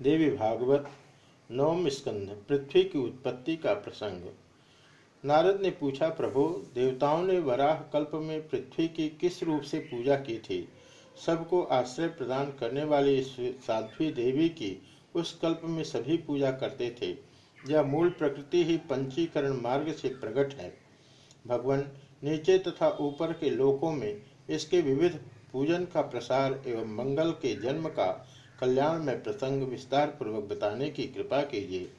देवी भागवत, नवम स्कंध, पृथ्वी की उत्पत्ति का प्रसंग। नारद ने पूछा, प्रभु, देवताओं ने वराह कल्प में पृथ्वी की किस रूप से पूजा की थी? सबको आश्रय प्रदान करने वाली साध्वी देवी की उस कल्प में सभी पूजा करते थे। यह मूल प्रकृति ही पंचीकरण मार्ग से प्रकट है। भगवान नीचे तथा ऊपर के लोकों में इसके विविध पूजन का प्रसार एवं मंगल के जन्म का कल्याण में प्रसंग विस्तार पूर्वक बताने की कृपा कीजिए।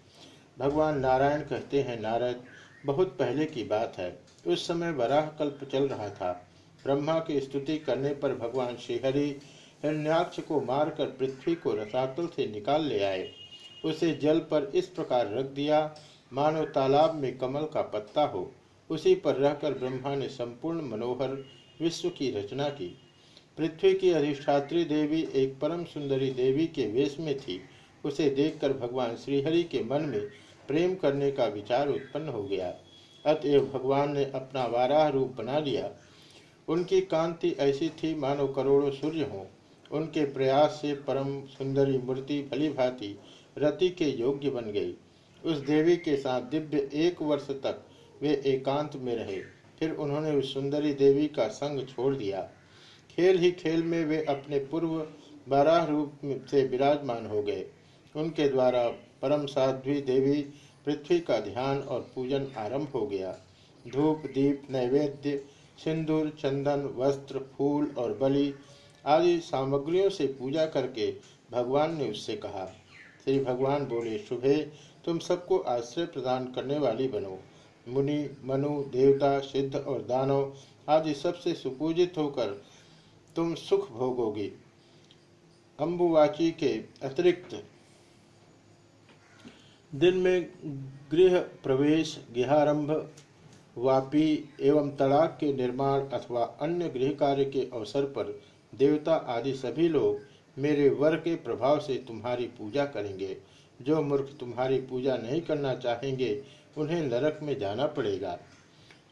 भगवान नारायण कहते हैं, नारद, बहुत पहले की बात है। उस समय वराह कल्प चल रहा था। ब्रह्मा की स्तुति करने पर भगवान श्रीहरि हिरण्याक्ष को मारकर पृथ्वी को रसातल से निकाल ले आए। उसे जल पर इस प्रकार रख दिया मानो तालाब में कमल का पत्ता हो। उसी पर रहकर ब्रह्मा ने संपूर्ण मनोहर विश्व की रचना की। पृथ्वी की अधिष्ठात्री देवी एक परम सुंदरी देवी के वेश में थी। उसे देखकर भगवान श्रीहरि के मन में प्रेम करने का विचार उत्पन्न हो गया। अतएव भगवान ने अपना वाराह रूप बना लिया। उनकी कांति ऐसी थी, मानो करोड़ों सूर्य हों। उनके प्रयास से परम सुंदरी मूर्ति भली भांति रति के योग्य बन गई। उस देवी के साथ दिव्य एक वर्ष तक वे एकांत में रहे। फिर उन्होंने उस सुंदरी देवी का संग छोड़ दिया। खेल ही खेल में वे अपने पूर्व बारह रूप से विराजमान हो गए। उनके द्वारा परम साध्वी देवी पृथ्वी का ध्यान और पूजन आरंभ हो गया। धूप, दीप, नैवेद्य, सिंदूर, चंदन, वस्त्र, फूल और बलि आदि सामग्रियों से पूजा करके भगवान ने उससे कहा, श्री भगवान बोले, शुभे, तुम सबको आश्रय प्रदान करने वाली बनो। मुनि, मनु, देवता, सिद्ध और दानव आदि सबसे सुपूजित होकर तुम सुख भोगोगी। अम्बुवाची के अतिरिक्त दिन में गृह प्रवेश, गृहारंभ, वापी एवं तड़ाक के निर्माण अथवा अन्य गृह कार्य के अवसर पर देवता आदि सभी लोग मेरे वर के प्रभाव से तुम्हारी पूजा करेंगे। जो मूर्ख तुम्हारी पूजा नहीं करना चाहेंगे, उन्हें नरक में जाना पड़ेगा।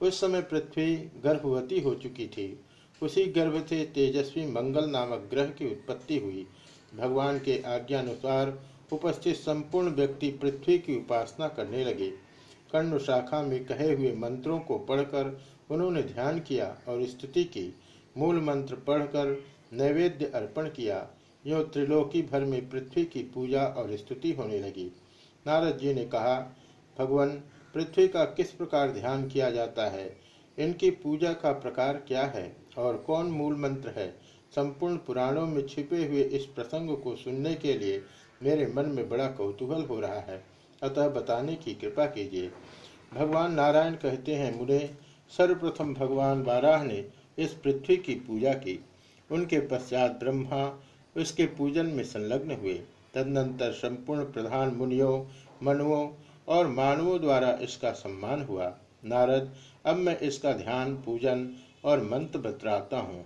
उस समय पृथ्वी गर्भवती हो चुकी थी। उसी गर्भ से तेजस्वी मंगल नामक ग्रह की उत्पत्ति हुई। भगवान के आज्ञानुसार उपस्थित संपूर्ण व्यक्ति पृथ्वी की उपासना करने लगे। कर्ण शाखा में कहे हुए मंत्रों को पढ़कर उन्होंने ध्यान किया और स्तुति की। मूल मंत्र पढ़कर नैवेद्य अर्पण किया। यो त्रिलोकी भर में पृथ्वी की पूजा और स्तुति होने लगी। नारद जी ने कहा, भगवान, पृथ्वी का किस प्रकार ध्यान किया जाता है? इनकी पूजा का प्रकार क्या है? और कौन मूल मंत्र है? संपूर्ण पुराणों में छिपे हुए इस प्रसंग को सुनने के लिए मेरे मन में बड़ा कौतूहल हो रहा है। अतः बताने की कृपा कीजिए। भगवान नारायण कहते हैं, मुने, सर्वप्रथम भगवान बाराह ने इस पृथ्वी की पूजा की। उनके पश्चात ब्रह्मा उसके पूजन में संलग्न हुए। तदनंतर संपूर्ण प्रधान मुनियों, मनुओं और मानवों द्वारा इसका सम्मान हुआ। नारद, अब मैं इसका ध्यान, पूजन और मंत्र बतराता हूँ।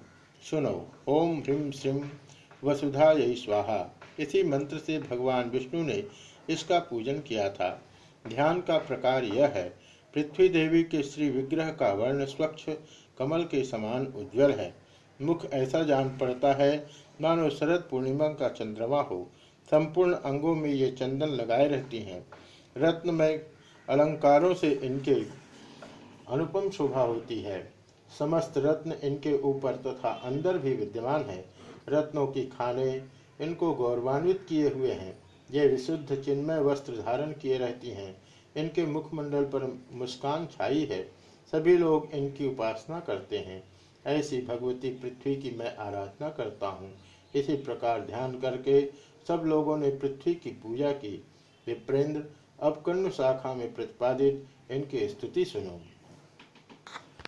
सुनो, ओम ह्रीम श्रीम वसुधा यही स्वाहा। इसी मंत्र से भगवान विष्णु ने इसका पूजन किया था। ध्यान का प्रकार यह है, पृथ्वी देवी के श्री विग्रह का वर्ण स्वच्छ, कमल के समान उज्जवल है। मुख ऐसा जान पड़ता है, मानो शरद पूर्णिमा का चंद्रमा हो। संपूर्ण अंगों में ये चंदन लगाए रहती हैं। रत्नमय अलंकारों से इनके अनुपम शोभा होती है। समस्त रत्न इनके ऊपर तथा तो अंदर भी विद्यमान है। रत्नों की खाने इनको गौरवान्वित किए हुए हैं। ये विशुद्ध चिन्मय वस्त्र धारण किए रहती हैं। इनके मुखमंडल पर मुस्कान छाई है। सभी लोग इनकी उपासना करते हैं। ऐसी भगवती पृथ्वी की मैं आराधना करता हूँ। इसी प्रकार ध्यान करके सब लोगों ने पृथ्वी की पूजा की। विप्रेंद्र, अब कर्ण शाखा में प्रतिपादित इनकी स्तुति सुनो।